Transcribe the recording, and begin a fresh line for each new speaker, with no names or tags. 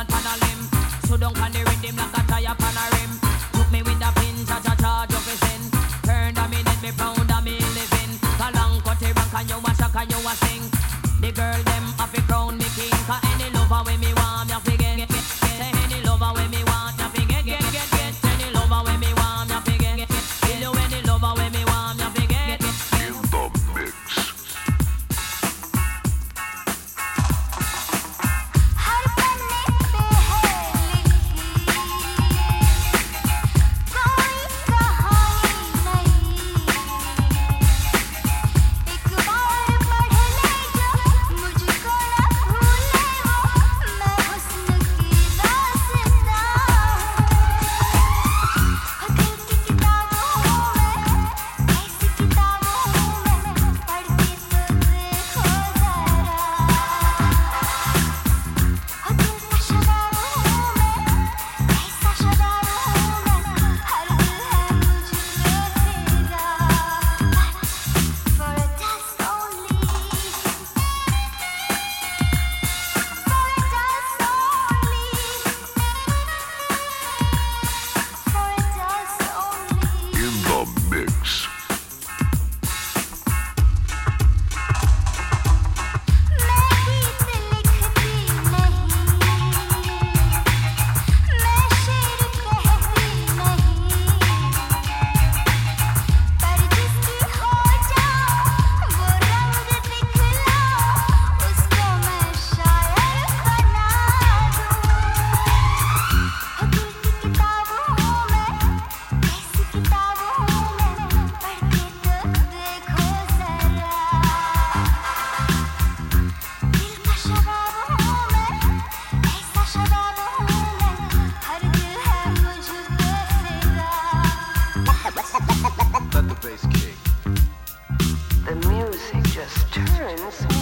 rhythm like a limb. So down on the rhythm like a tire on a rim. Took me with a pin, cha cha cha, jump is in. Turn a minute, me pound a me living. Kalang cut it rank and you a shock and you a sing. The girl them just turns.